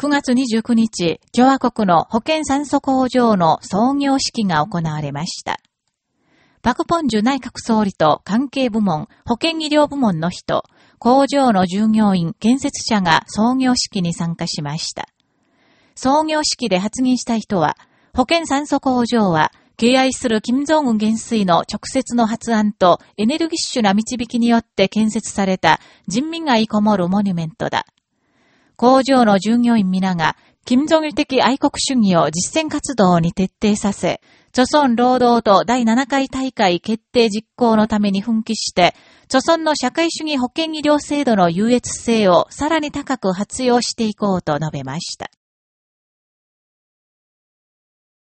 9月29日、共和国の保健酸素工場の創業式が行われました。パクポンジュ内閣総理と関係部門、保健医療部門の人、工場の従業員、建設者が創業式に参加しました。創業式で発言した人は、保健酸素工場は、敬愛する金正恩元帥の直接の発案とエネルギッシュな導きによって建設された人民愛こもるモニュメントだ。工場の従業員皆が、金正義的愛国主義を実践活動に徹底させ、著村労働党第7回大会決定実行のために奮起して、著村の社会主義保険医療制度の優越性をさらに高く発用していこうと述べました。